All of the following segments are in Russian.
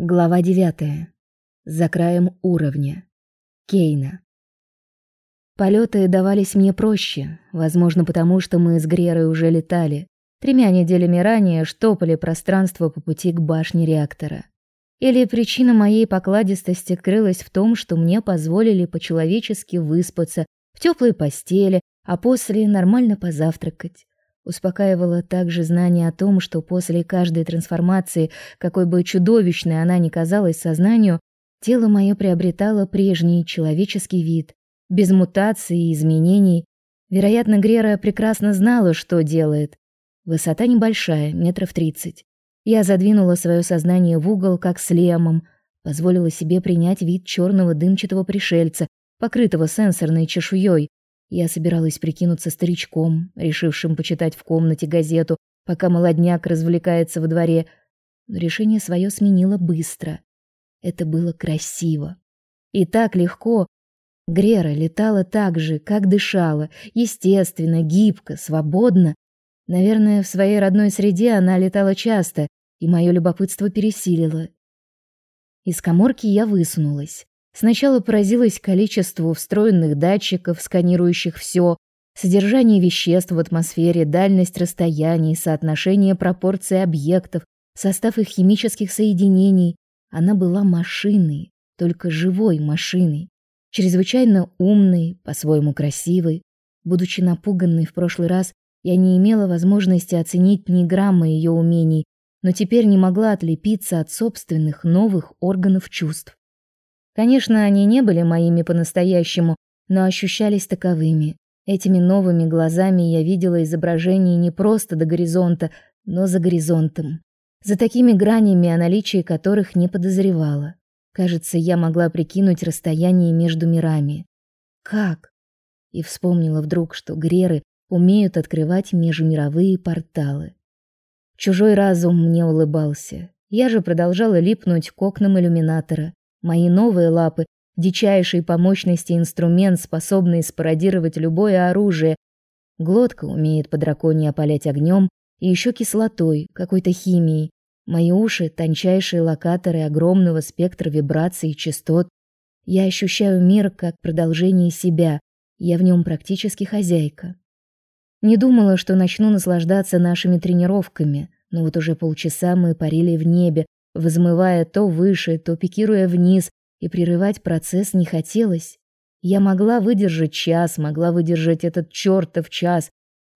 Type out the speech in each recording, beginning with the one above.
Глава девятая. За краем уровня. Кейна. Полеты давались мне проще, возможно, потому что мы с Грерой уже летали. Тремя неделями ранее штопали пространство по пути к башне реактора. Или причина моей покладистости крылась в том, что мне позволили по-человечески выспаться в теплой постели, а после нормально позавтракать. Успокаивало также знание о том, что после каждой трансформации, какой бы чудовищной она ни казалась сознанию, тело мое приобретало прежний человеческий вид, без мутаций и изменений. Вероятно, Грера прекрасно знала, что делает. Высота небольшая, метров тридцать. Я задвинула свое сознание в угол, как с лемом, позволила себе принять вид черного дымчатого пришельца, покрытого сенсорной чешуей, я собиралась прикинуться старичком, решившим почитать в комнате газету, пока молодняк развлекается во дворе, но решение свое сменила быстро. Это было красиво. И так легко. Грера летала так же, как дышала, естественно, гибко, свободно. Наверное, в своей родной среде она летала часто, и мое любопытство пересилило. Из каморки я высунулась. Сначала поразилась количеству встроенных датчиков, сканирующих все, содержание веществ в атмосфере, дальность расстояний, соотношение пропорций объектов, состав их химических соединений. Она была машиной, только живой машиной, чрезвычайно умной, по-своему красивой. Будучи напуганной в прошлый раз, я не имела возможности оценить ни грамма ее умений, но теперь не могла отлепиться от собственных новых органов чувств. Конечно, они не были моими по-настоящему, но ощущались таковыми. Этими новыми глазами я видела изображение не просто до горизонта, но за горизонтом. За такими гранями, о наличии которых не подозревала. Кажется, я могла прикинуть расстояние между мирами. Как? И вспомнила вдруг, что греры умеют открывать межмировые порталы. Чужой разум мне улыбался. Я же продолжала липнуть к окнам иллюминатора. Мои новые лапы — дичайший по мощности инструмент, способный спародировать любое оружие. Глотка умеет по драконьи опалять огнем и еще кислотой, какой-то химией. Мои уши — тончайшие локаторы огромного спектра вибраций и частот. Я ощущаю мир как продолжение себя, я в нем практически хозяйка. Не думала, что начну наслаждаться нашими тренировками, но вот уже полчаса мы парили в небе, взмывая то выше, то пикируя вниз, и прерывать процесс не хотелось. Я могла выдержать час, могла выдержать этот чертов час.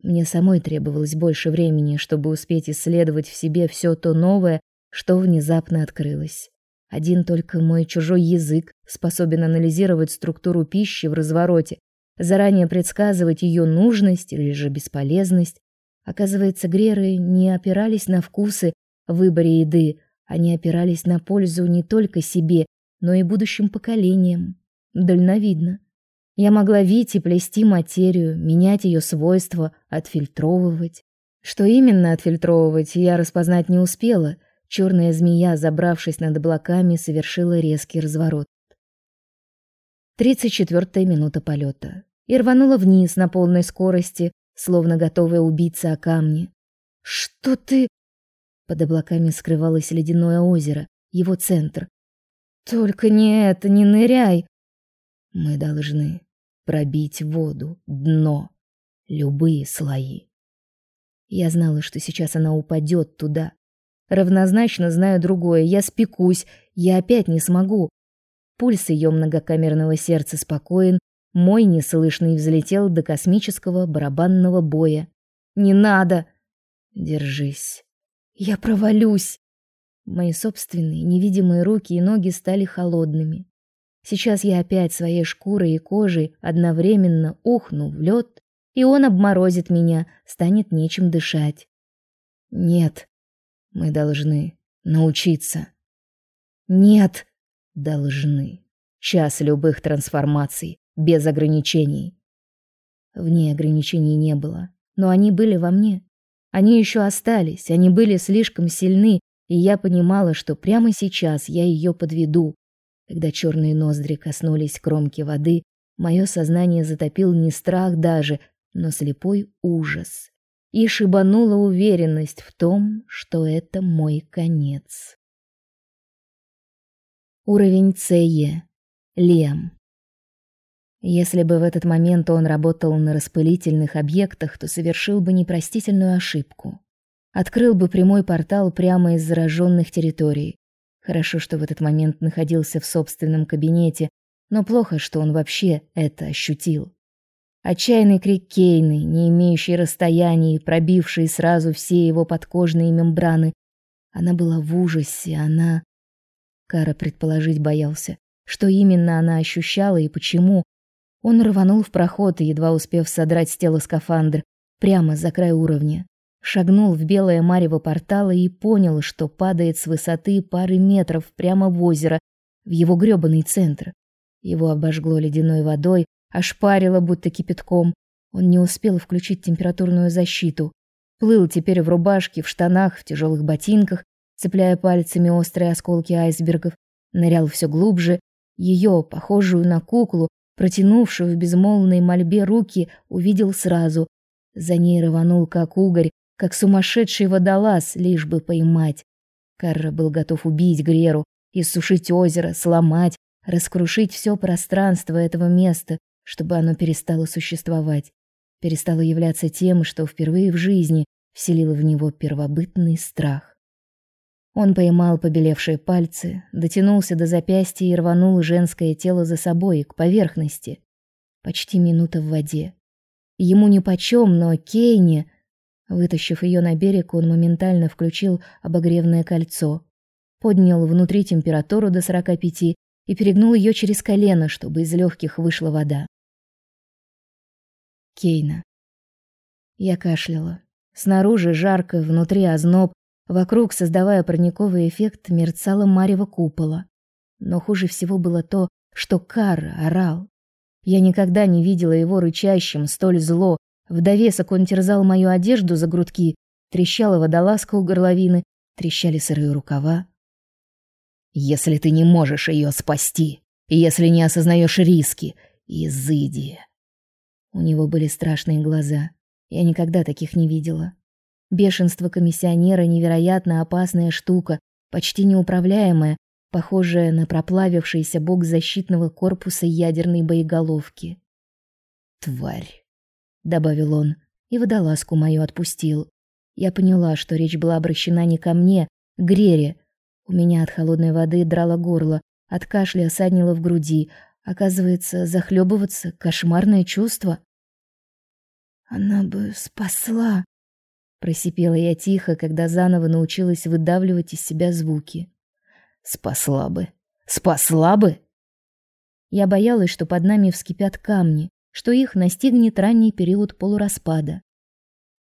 Мне самой требовалось больше времени, чтобы успеть исследовать в себе все то новое, что внезапно открылось. Один только мой чужой язык способен анализировать структуру пищи в развороте, заранее предсказывать ее нужность или же бесполезность. Оказывается, греры не опирались на вкусы в выборе еды, они опирались на пользу не только себе, но и будущим поколениям. Дальновидно. Я могла видеть и плести материю, менять ее свойства, отфильтровывать. Что именно отфильтровывать, я распознать не успела. Черная змея, забравшись над облаками, совершила резкий разворот. Тридцать четвертая минута полета. И рванула вниз на полной скорости, словно готовая убиться о камни. «Что ты...» Под облаками скрывалось ледяное озеро, его центр. Только не это, не ныряй. Мы должны пробить воду, дно, любые слои. Я знала, что сейчас она упадет туда. Равнозначно знаю другое. Я спекусь, я опять не смогу. Пульс ее многокамерного сердца спокоен, мой неслышный взлетел до космического барабанного боя. Не надо. Держись. Я провалюсь. Мои собственные невидимые руки и ноги стали холодными. Сейчас я опять своей шкурой и кожей одновременно ухну в лед, и он обморозит меня, станет нечем дышать. Нет, мы должны научиться. Нет, должны. Час любых трансформаций, без ограничений. В ней ограничений не было, но они были во мне. Они еще остались, они были слишком сильны, и я понимала, что прямо сейчас я ее подведу. Когда черные ноздри коснулись кромки воды, мое сознание затопил не страх даже, но слепой ужас. И шибанула уверенность в том, что это мой конец. Уровень ЦЕ. Лем. Если бы в этот момент он работал на распылительных объектах, то совершил бы непростительную ошибку. Открыл бы прямой портал прямо из зараженных территорий. Хорошо, что в этот момент находился в собственном кабинете, но плохо, что он вообще это ощутил. Отчаянный крик Кейны, не имеющий расстояний, пробивший сразу все его подкожные мембраны. Она была в ужасе, она... Кара предположить боялся, что именно она ощущала и почему, он рванул в проход, едва успев содрать с тела скафандр, прямо за край уровня. Шагнул в белое марево портала и понял, что падает с высоты пары метров прямо в озеро, в его грёбаный центр. Его обожгло ледяной водой, ошпарило будто кипятком. Он не успел включить температурную защиту. Плыл теперь в рубашке, в штанах, в тяжелых ботинках, цепляя пальцами острые осколки айсбергов, нырял все глубже. Ее, похожую на куклу, протянувшую в безмолвной мольбе руки, увидел сразу. За ней рванул как угорь, как сумасшедший водолаз, лишь бы поймать. Карра был готов убить Греру, иссушить озеро, сломать, раскрушить все пространство этого места, чтобы оно перестало существовать, перестало являться тем, что впервые в жизни вселило в него первобытный страх. Он поймал побелевшие пальцы, дотянулся до запястья и рванул женское тело за собой к поверхности. Почти минута в воде. Ему нипочем, но Кейни, вытащив ее на берег, он моментально включил обогревное кольцо, поднял внутри температуру до 45 и перегнул ее через колено, чтобы из легких вышла вода. Кейна. Я кашляла. Снаружи жарко, внутри озноб, Вокруг, создавая парниковый эффект, мерцало марево купола. Но хуже всего было то, что Кар орал. Я никогда не видела его рычащим столь зло. В довесок он терзал мою одежду за грудки, трещала водолазка у горловины, трещали сырые рукава. «Если ты не можешь ее спасти, если не осознаешь риски, изыди!» У него были страшные глаза. Я никогда таких не видела. Бешенство комиссионера невероятно опасная штука, почти неуправляемая, похожая на проплавившийся бок защитного корпуса ядерной боеголовки. «Тварь», — добавил он, и водолазку мою отпустил. Я поняла, что речь была обращена не ко мне, к Грере. У меня от холодной воды драло горло, от кашля саднило в груди. Оказывается, захлебываться — кошмарное чувство. «Она бы спасла», Просипела я тихо, когда заново научилась выдавливать из себя звуки. Спасла бы. Спасла бы. Я боялась, что под нами вскипят камни, что их настигнет ранний период полураспада.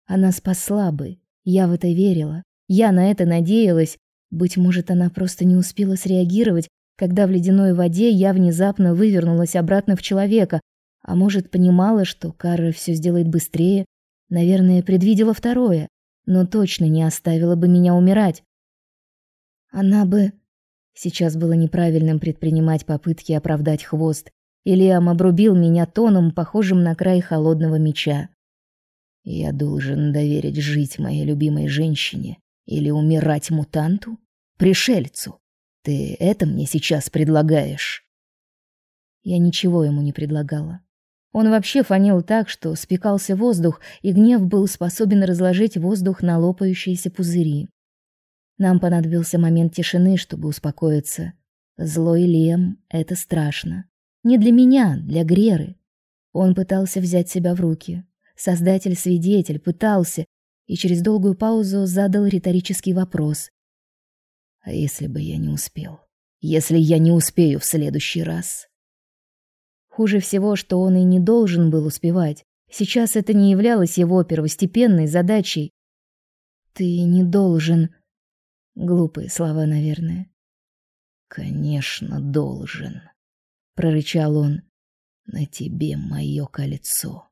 Она спасла бы. Я в это верила. Я на это надеялась. Быть может, она просто не успела среагировать, когда в ледяной воде я внезапно вывернулась обратно в человека, а может, понимала, что Карра все сделает быстрее, Наверное, предвидела второе, но точно не оставила бы меня умирать. Она бы Сейчас было неправильным предпринимать попытки оправдать хвост. Ильям обрубил меня тоном, похожим на край холодного меча. Я должен доверить жить моей любимой женщине или умирать мутанту, пришельцу. Ты это мне сейчас предлагаешь? Я ничего ему не предлагала. Он вообще фонил так, что спекался воздух, и гнев был способен разложить воздух на лопающиеся пузыри. Нам понадобился момент тишины, чтобы успокоиться. Злой Лем — это страшно. Не для меня, для Греры. Он пытался взять себя в руки. Создатель-свидетель пытался, и через долгую паузу задал риторический вопрос. «А если бы я не успел? Если я не успею в следующий раз?» Хуже всего, что он и не должен был успевать. Сейчас это не являлось его первостепенной задачей. Ты не должен. Глупые слова, наверное. Конечно, должен, прорычал он. На тебе мое кольцо.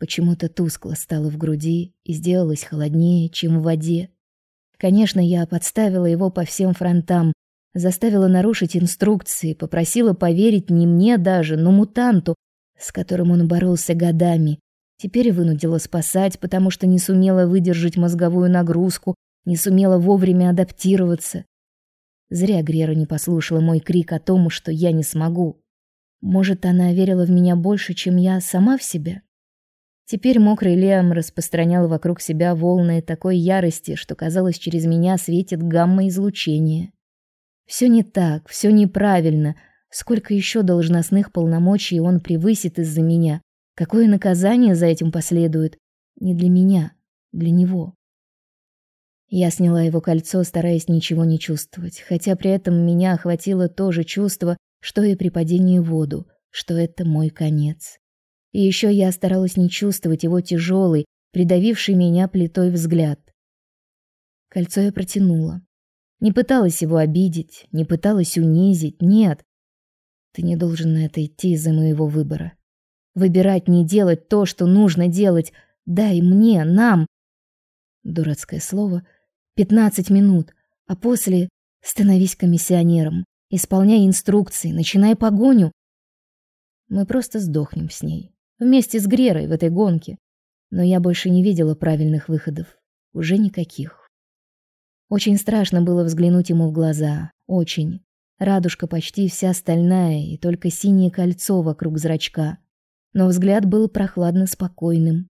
Почему-то тускло стало в груди и сделалось холоднее, чем в воде. Конечно, я подставила его по всем фронтам, заставила нарушить инструкции, попросила поверить не мне даже, но мутанту, с которым он боролся годами. Теперь вынудила спасать, потому что не сумела выдержать мозговую нагрузку, не сумела вовремя адаптироваться. Зря Грера не послушала мой крик о том, что я не смогу. Может, она верила в меня больше, чем я сама в себя? Теперь мокрый Лиам распространял вокруг себя волны такой ярости, что казалось, через меня светит гамма-излучение. Все не так, все неправильно. Сколько еще должностных полномочий он превысит из-за меня? Какое наказание за этим последует? Не для меня, для него. Я сняла его кольцо, стараясь ничего не чувствовать, хотя при этом меня охватило то же чувство, что и при падении в воду, что это мой конец. И еще я старалась не чувствовать его тяжелый, придавивший меня плитой взгляд. Кольцо я протянула. Не пыталась его обидеть, не пыталась унизить, нет. Ты не должен на это идти из-за моего выбора. Выбирать не делать то, что нужно делать. Дай мне, нам. Дурацкое слово. Пятнадцать минут, а после становись комиссионером. Исполняй инструкции, начинай погоню. Мы просто сдохнем с ней. Вместе с Грерой в этой гонке. Но я больше не видела правильных выходов. Уже никаких. Очень страшно было взглянуть ему в глаза. Очень. Радужка почти вся стальная, и только синее кольцо вокруг зрачка. Но взгляд был прохладно спокойным.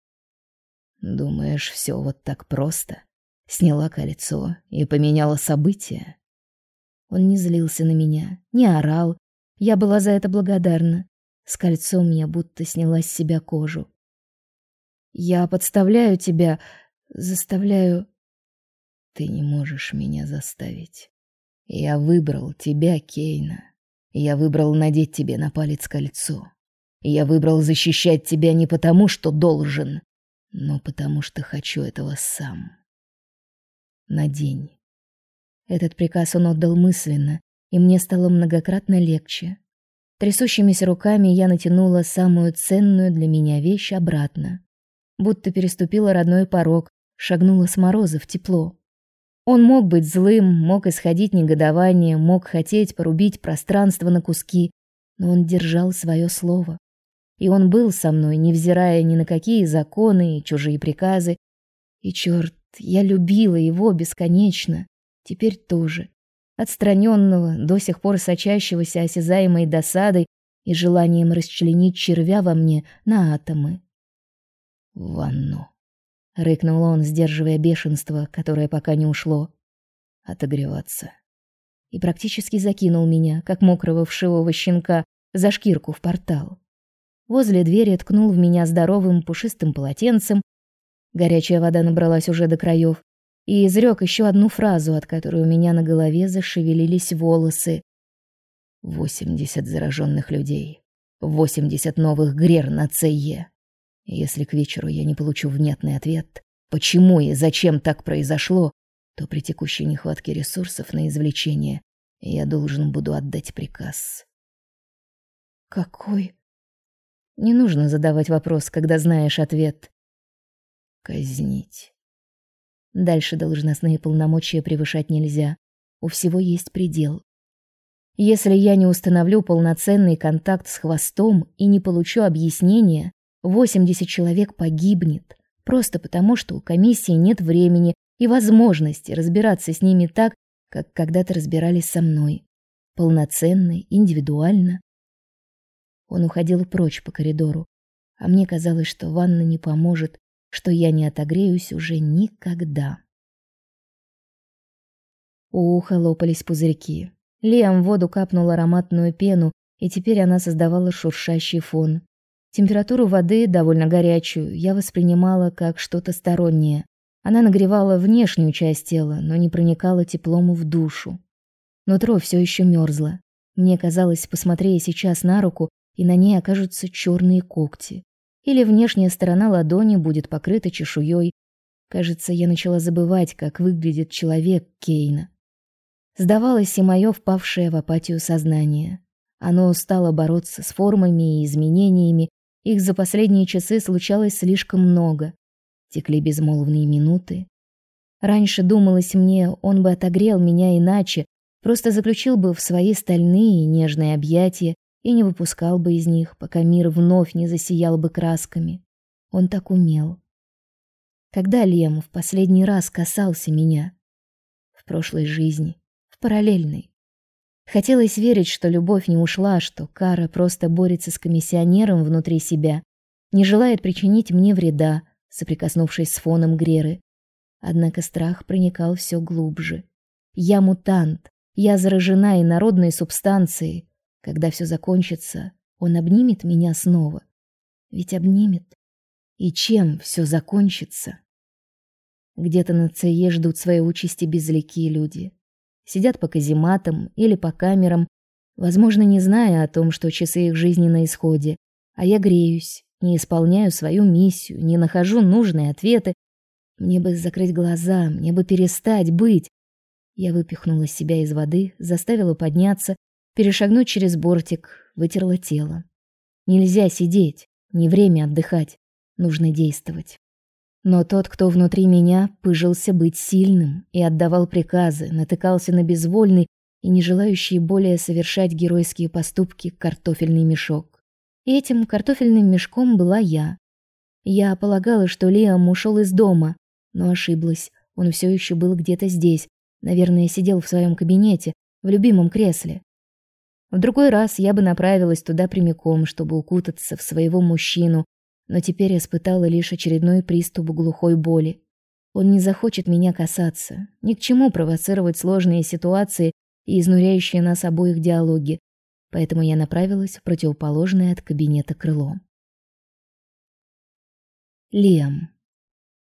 «Думаешь, все вот так просто?» Сняла кольцо и поменяла события. Он не злился на меня, не орал. Я была за это благодарна. С кольцом я будто сняла с себя кожу. Я подставляю тебя, заставляю... Ты не можешь меня заставить. Я выбрал тебя, Кейна. Я выбрал надеть тебе на палец кольцо. Я выбрал защищать тебя не потому, что должен, но потому что хочу этого сам. Надень. Этот приказ он отдал мысленно, и мне стало многократно легче. Трясущимися руками я натянула самую ценную для меня вещь обратно. Будто переступила родной порог, шагнула с мороза в тепло. Он мог быть злым, мог исходить негодование, мог хотеть порубить пространство на куски, но он держал свое слово. И он был со мной, невзирая ни на какие законы и чужие приказы. И черт, я любила его бесконечно. Теперь тоже. Отстраненного, до сих пор сочащегося осязаемой досадой и желанием расчленить червя во мне на атомы. «Ванну», — рыкнул он, сдерживая бешенство, которое пока не ушло. «Отогреваться». И практически закинул меня, как мокрого вшивого щенка, за шкирку в портал. Возле двери ткнул в меня здоровым пушистым полотенцем. Горячая вода набралась уже до краев и изрек еще одну фразу, от которой у меня на голове зашевелились волосы. «Восемьдесят зараженных людей. Восемьдесят новых грер на ЦЕ. Если к вечеру я не получу внятный ответ, почему и зачем так произошло, то при текущей нехватке ресурсов на извлечение я должен буду отдать приказ». «Какой?» Не нужно задавать вопрос, когда знаешь ответ. Казнить. Дальше должностные полномочия превышать нельзя. У всего есть предел. Если я не установлю полноценный контакт с хвостом и не получу объяснения, 80 человек погибнет, просто потому что у комиссии нет времени и возможности разбираться с ними так, как когда-то разбирались со мной. Полноценно, индивидуально. Он уходил прочь по коридору, а мне казалось, что ванна не поможет, что я не отогреюсь уже никогда. У лопались пузырьки. Лиам в воду капнул ароматную пену, и теперь она создавала шуршащий фон. Температуру воды, довольно горячую, я воспринимала как что-то стороннее. Она нагревала внешнюю часть тела, но не проникала теплом в душу. Нутро все еще мерзло. Мне казалось, посмотрев сейчас на руку, и на ней окажутся черные когти или внешняя сторона ладони будет покрыта чешуей. Кажется, я начала забывать, как выглядит человек Кейна. Сдавалось и мое впавшее в апатию сознание. Оно устало бороться с формами и изменениями, их за последние часы случалось слишком много. Текли безмолвные минуты. Раньше думалось мне, он бы отогрел меня иначе, просто заключил бы в свои стальные и нежные объятия, и не выпускал бы из них, пока мир вновь не засиял бы красками. Он так умел. Когда Лем в последний раз касался меня? В прошлой жизни, в параллельной. Хотелось верить, что любовь не ушла, что Кара просто борется с комиссионером внутри себя, не желает причинить мне вреда, соприкоснувшись с фоном Греры. Однако страх проникал все глубже. Я мутант, я заражена инородной субстанцией. Когда все закончится, он обнимет меня снова. Ведь обнимет. И чем все закончится? Где-то на ЦЕ ждут своей участи безликие люди. Сидят по казематам или по камерам, возможно, не зная о том, что часы их жизни на исходе. А я греюсь, не исполняю свою миссию, не нахожу нужные ответы. Мне бы закрыть глаза, мне бы перестать быть. Я выпихнула себя из воды, заставила подняться, перешагнуть через бортик, вытерла тело. Нельзя сидеть, не время отдыхать, нужно действовать. Но тот, кто внутри меня, пыжился быть сильным и отдавал приказы, натыкался на безвольный и не желающий более совершать геройские поступки картофельный мешок. И этим картофельным мешком была я. Я полагала, что Лиам ушел из дома, но ошиблась. Он все еще был где-то здесь. Наверное, сидел в своем кабинете, в любимом кресле. В другой раз я бы направилась туда прямиком, чтобы укутаться в своего мужчину, но теперь испытала лишь очередной приступ глухой боли. Он не захочет меня касаться, ни к чему провоцировать сложные ситуации и изнуряющие нас обоих диалоги, поэтому я направилась в противоположное от кабинета крыло. Лиам.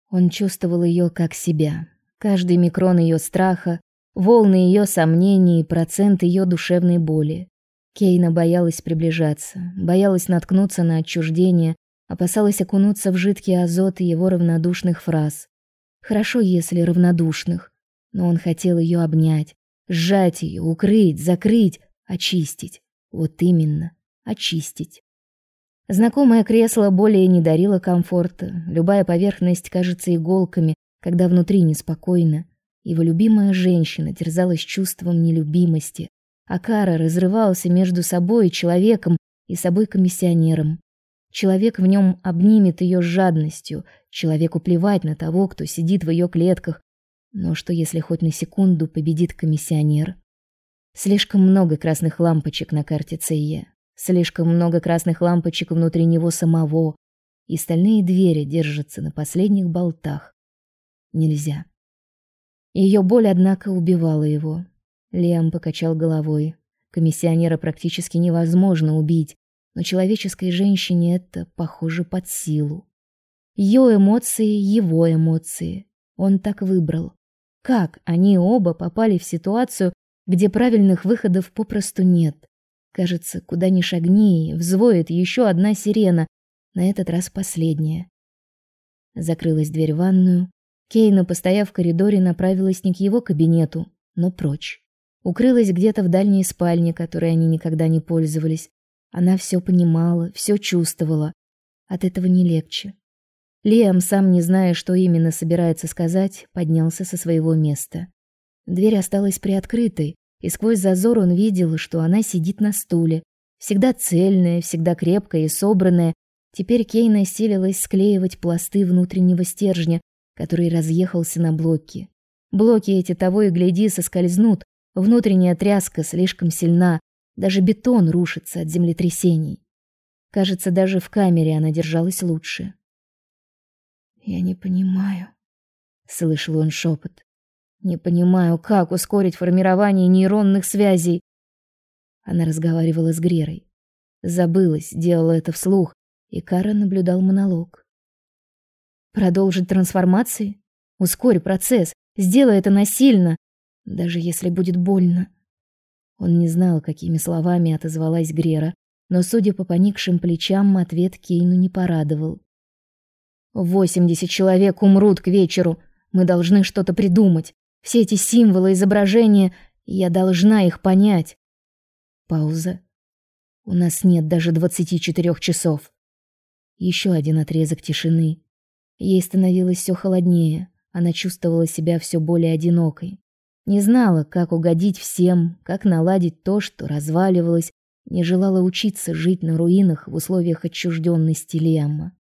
Он чувствовал ее как себя. Каждый микрон ее страха, волны ее сомнений, процент ее душевной боли. Кейна боялась приближаться, боялась наткнуться на отчуждение, опасалась окунуться в жидкий азот его равнодушных фраз. Хорошо, если равнодушных, но он хотел ее обнять, сжать ее, укрыть, закрыть, очистить. Вот именно, очистить. Знакомое кресло более не дарило комфорта. Любая поверхность кажется иголками, когда внутри неспокойно. Его любимая женщина терзалась чувством нелюбимости, а Кара разрывался между собой и человеком и собой комиссионером. Человек в нем обнимет ее с жадностью, человеку плевать на того, кто сидит в ее клетках. Но что если хоть на секунду победит комиссионер? Слишком много красных лампочек на карте ЦЕ. Слишком много красных лампочек внутри него самого. И стальные двери держатся на последних болтах. Нельзя. Ее боль, однако, убивала его. Лиам покачал головой. Комиссионера практически невозможно убить но человеческой женщине это, похоже, под силу. Ее эмоции — его эмоции. Он так выбрал. Как они оба попали в ситуацию, где правильных выходов попросту нет? Кажется, куда ни шагни, взвоет еще одна сирена, на этот раз последняя. Закрылась дверь в ванную. Кейна, постояв в коридоре, направилась не к его кабинету, но прочь. Укрылась где-то в дальней спальне, которой они никогда не пользовались, она все понимала, все чувствовала. От этого не легче. Лиам, сам не зная, что именно собирается сказать, поднялся со своего места. Дверь осталась приоткрытой, и сквозь зазор он видел, что она сидит на стуле, всегда цельная, всегда крепкая и собранная. Теперь Кейна силилась склеивать пласты внутреннего стержня, который разъехался на блоки. Блоки эти того и гляди соскользнут, внутренняя тряска слишком сильна, даже бетон рушится от землетрясений. Кажется, даже в камере она держалась лучше. Я не понимаю, слышал он шепот. Не понимаю, как ускорить формирование нейронных связей. Она разговаривала с Грерой. Забылась, делала это вслух, и Кара наблюдал монолог. Продолжить трансформации? Ускорь процесс, сделай это насильно, даже если будет больно. Он не знал, какими словами отозвалась Грера, но, судя по поникшим плечам, ответ Кейну не порадовал. «Восемьдесят человек умрут к вечеру. Мы должны что-то придумать. Все эти символы, изображения, я должна их понять». Пауза. «У нас нет даже двадцати четырех часов». Еще один отрезок тишины. Ей становилось все холоднее. Она чувствовала себя все более одинокой. Не знала, как угодить всем, как наладить то, что разваливалось, не желала учиться жить на руинах в условиях отчужденности Лиама.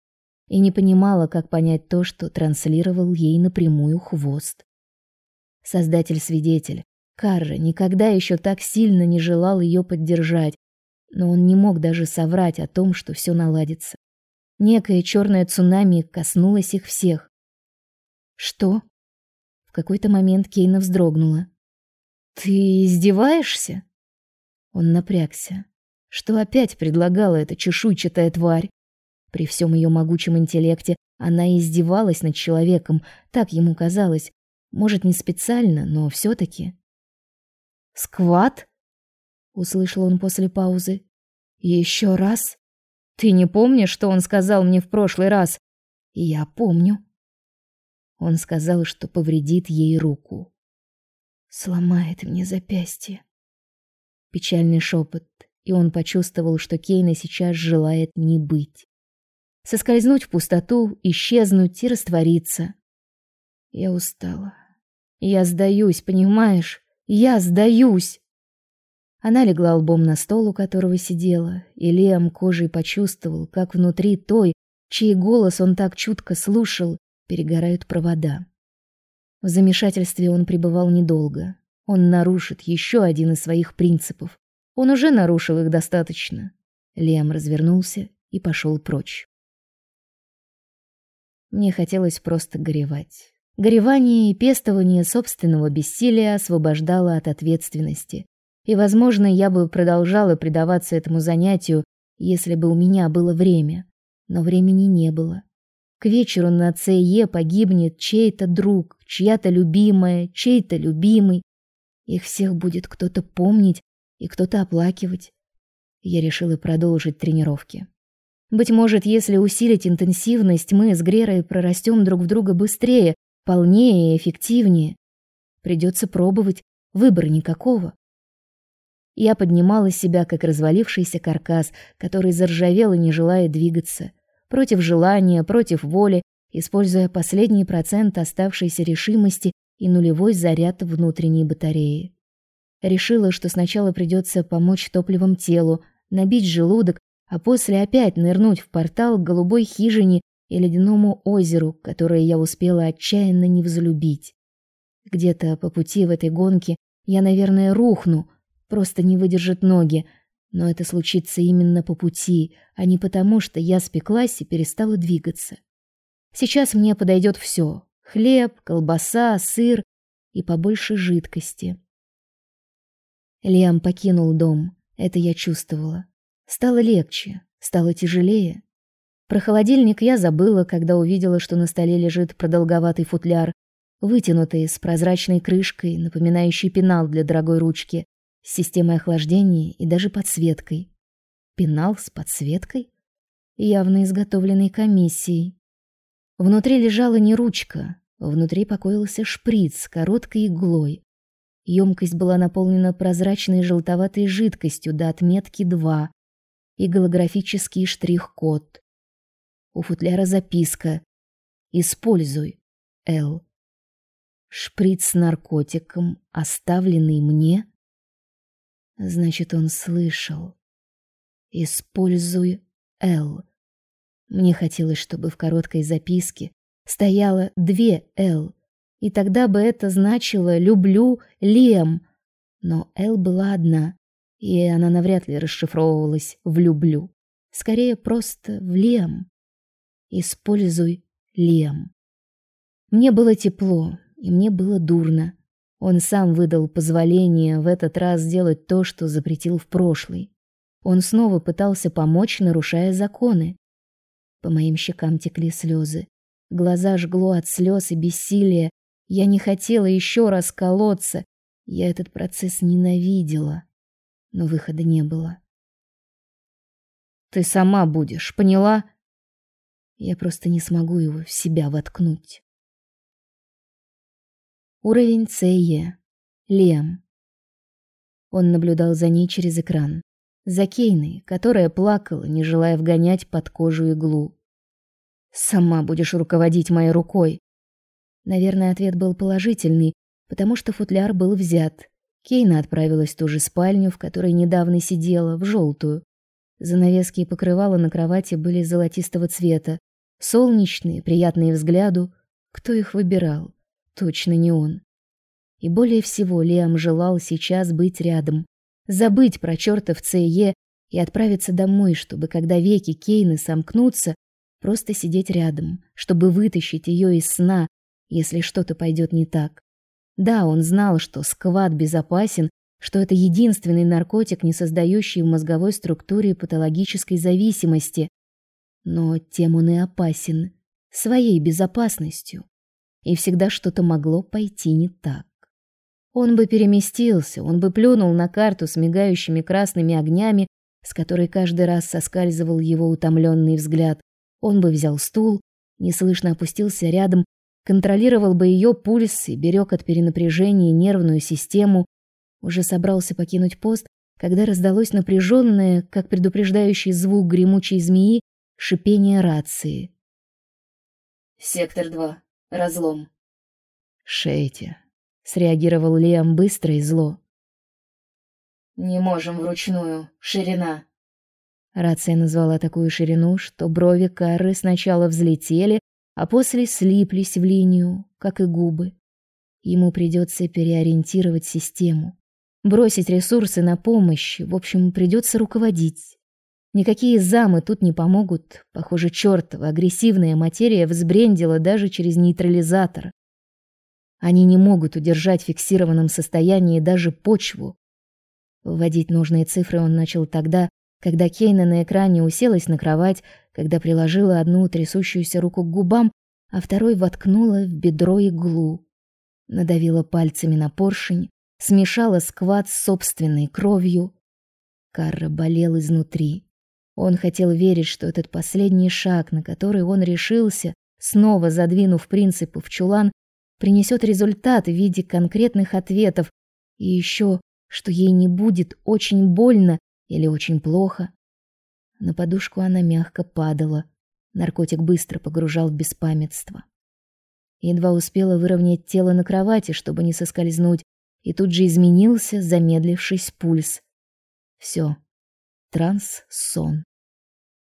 И не понимала, как понять то, что транслировал ей напрямую хвост. Создатель-свидетель, Карра никогда еще так сильно не желал ее поддержать, но он не мог даже соврать о том, что все наладится. Некое черное цунами коснулось их всех. Что? Какой-то момент Кейна вздрогнула. Ты издеваешься? Он напрягся. Что опять предлагала эта чешуйчатая тварь? При всем ее могучем интеллекте она издевалась над человеком, так ему казалось. Может, не специально, но все таки Скват? услышал он после паузы. Еще раз? Ты не помнишь, что он сказал мне в прошлый раз? Я помню. Он сказал, что повредит ей руку. Сломает мне запястье. Печальный шепот, и он почувствовал, что Кейна сейчас желает не быть. Соскользнуть в пустоту, исчезнуть и раствориться. Я устала. Я сдаюсь, понимаешь? Я сдаюсь. Она легла лбом на стол, у которого сидела, и Лиам кожей почувствовал, как внутри той, чей голос он так чутко слушал, перегорают провода. В замешательстве он пребывал недолго. Он нарушит еще один из своих принципов. Он уже нарушил их достаточно. Лиам развернулся и пошел прочь. Мне хотелось просто горевать. Горевание и пестование собственного бессилия освобождало от ответственности, и, возможно, я бы продолжала предаваться этому занятию, если бы у меня было время. Но времени не было. К вечеру на ЦЕ погибнет чей-то друг, чья-то любимая, чей-то любимый. Их всех будет кто-то помнить и кто-то оплакивать. Я решила продолжить тренировки. Быть может, если усилить интенсивность, мы с Грерой прорастем друг в друга быстрее, полнее и эффективнее. Придется пробовать, выбора никакого. Я поднимала себя, как развалившийся каркас, который заржавел и не желает двигаться. Против желания, против воли, используя последний процент оставшейся решимости и нулевой заряд внутренней батареи. Решила, что сначала придется помочь топливом телу, набить желудок, а после опять нырнуть в портал к голубой хижине и ледяному озеру, которое я успела отчаянно не взлюбить. Где-то по пути в этой гонке я, наверное, рухну, Просто не выдержат ноги. Но это случится именно по пути, а не потому, что я спеклась и перестала двигаться. Сейчас мне подойдет все: хлеб, колбаса, сыр и побольше жидкости. Лиам покинул дом. Это я чувствовала. Стало легче, стало тяжелее. Про холодильник я забыла, когда увидела, что на столе лежит продолговатый футляр, вытянутый с прозрачной крышкой, напоминающий пенал для дорогой ручки, с системой охлаждения и даже подсветкой. Пенал с подсветкой, явно изготовленный комиссией. Внутри лежала не ручка, внутри покоился шприц с короткой иглой. Емкость была наполнена прозрачной желтоватой жидкостью до отметки 2 и голографический штрих-код. У футляра записка «Используй, Л». Шприц с наркотиком, оставленный мне, Значит, он слышал. Используй Л. Мне хотелось, чтобы в короткой записке стояло две Л, и тогда бы это значило «люблю Лем». Но Л была одна, и она навряд ли расшифровывалась в «люблю». Скорее, просто в Лем. Используй Лем. Мне было тепло, и мне было дурно. Он сам выдал позволение в этот раз сделать то, что запретил в прошлый. Он снова пытался помочь, нарушая законы. По моим щекам текли слезы. Глаза жгло от слез и бессилия. Я не хотела еще раз колоться. Я этот процесс ненавидела. Но выхода не было. Ты сама будешь, поняла? Я просто не смогу его в себя воткнуть. Уровень ЦЕ. Лем. Он наблюдал за ней через экран. За Кейной, которая плакала, не желая вгонять под кожу иглу. «Сама будешь руководить моей рукой». Наверное, ответ был положительный, потому что футляр был взят. Кейна отправилась в ту же спальню, в которой недавно сидела, в желтую. Занавески и покрывала на кровати были золотистого цвета, солнечные, приятные взгляду. Кто их выбирал? Точно не он. И более всего Лиам желал сейчас быть рядом, забыть про чертов ЦЕ и отправиться домой, чтобы, когда веки Кейны сомкнутся, просто сидеть рядом, чтобы вытащить ее из сна, если что-то пойдет не так. Да, он знал, что сквад безопасен, что это единственный наркотик, не создающий в мозговой структуре патологической зависимости, но тем он и опасен своей безопасностью. И всегда что-то могло пойти не так. Он бы переместился, он бы плюнул на карту с мигающими красными огнями, с которой каждый раз соскальзывал его утомленный взгляд. Он бы взял стул, неслышно опустился рядом, контролировал бы ее пульс и берег от перенапряжения нервную систему. Уже собрался покинуть пост, когда раздалось напряженное, как предупреждающий звук гремучей змеи, шипение рации. Сектор 2. Разлом. Шейте. Среагировал Лиам быстро и зло. Не можем вручную. Ширина. Рация назвала такую ширину, что брови Карры сначала взлетели, а после слиплись в линию, как и губы. Ему придется переориентировать систему, бросить ресурсы на помощь, в общем, придется руководить. Никакие замы тут не помогут. Похоже, чертова агрессивная материя взбрендила даже через нейтрализатор. Они не могут удержать в фиксированном состоянии даже почву. Вводить нужные цифры он начал тогда, когда Кейна на экране уселась на кровать, когда приложила одну трясущуюся руку к губам, а второй воткнула в бедро иглу. Надавила пальцами на поршень, смешала сквад с собственной кровью. Карра болел изнутри. Он хотел верить, что этот последний шаг, на который он решился, снова задвинув принципы в чулан, принесет результат в виде конкретных ответов, и еще, что ей не будет очень больно или очень плохо. На подушку она мягко падала. Наркотик быстро погружал в беспамятство. Едва успела выровнять тело на кровати, чтобы не соскользнуть, и тут же изменился замедлившись пульс. Все. Транс, сон.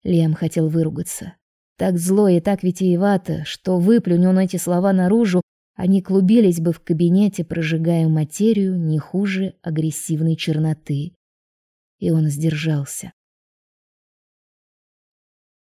Лем хотел выругаться. Так зло и так витиевато, что выплюнь он эти слова наружу, они клубились бы в кабинете, прожигая материю не хуже агрессивной черноты и он сдержался.